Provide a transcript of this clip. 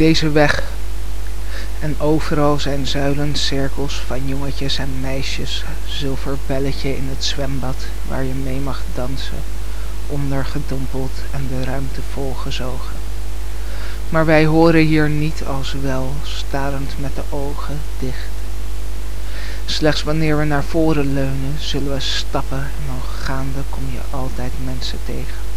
deze weg. En overal zijn zuilen cirkels van jongetjes en meisjes, zilver belletje in het zwembad waar je mee mag dansen, ondergedompeld en de ruimte volgezogen. Maar wij horen hier niet als wel, starend met de ogen dicht. Slechts wanneer we naar voren leunen, zullen we stappen en al gaande kom je altijd mensen tegen.